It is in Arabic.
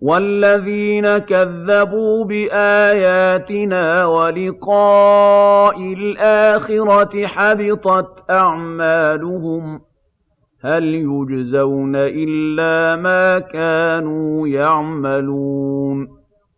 وَالَّذِينَ كَذَّبُوا بِآيَاتِنَا وَلِقَاءِ الْآخِرَةِ حَبِطَتْ أَعْمَالُهُمْ ۚ هَلْ يُجْزَوْنَ إِلَّا مَا كَانُوا يَعْمَلُونَ